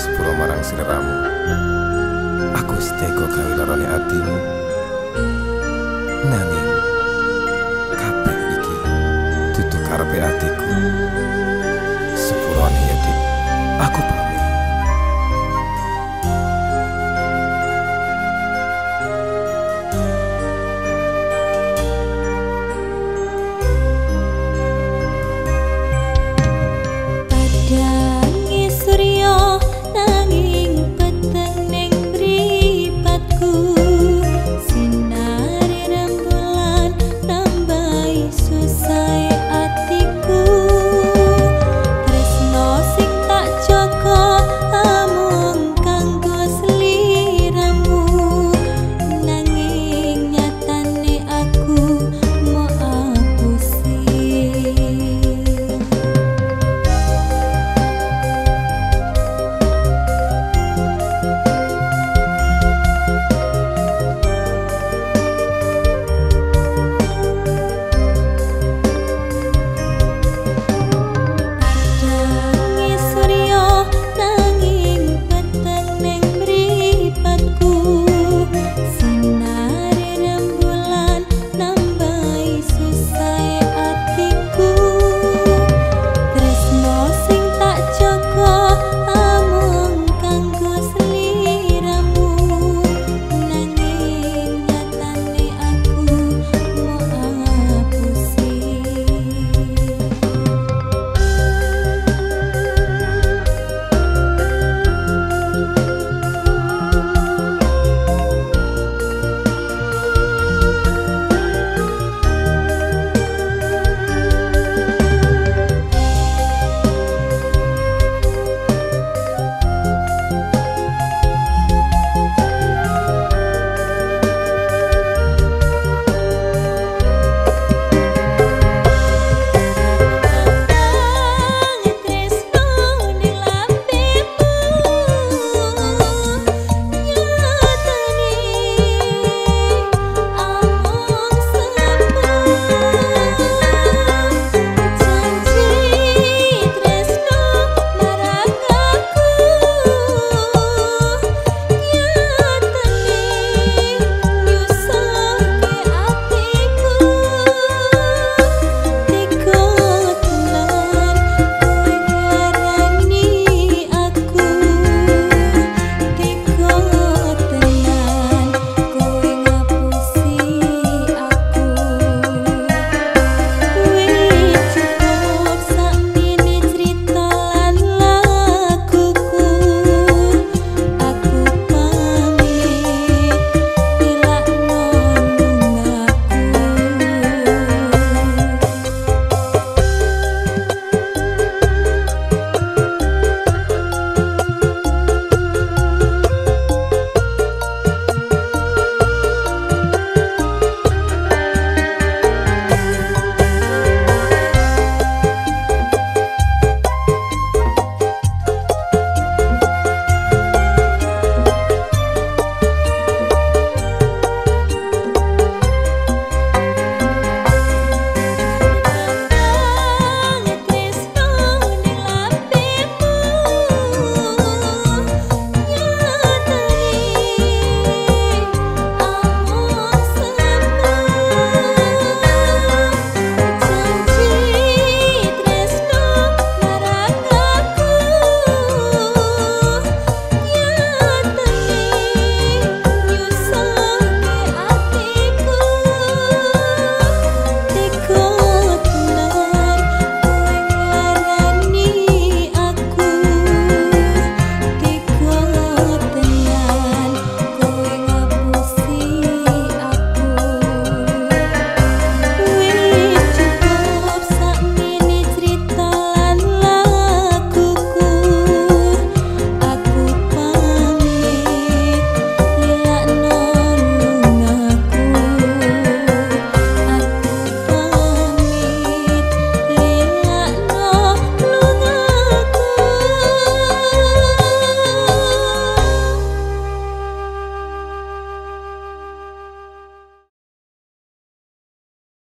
sepuro marang sinaramu aku stego gawe larane atimu Nanging kabeh iki dudu karepe atiku sepuro ane aku pamit.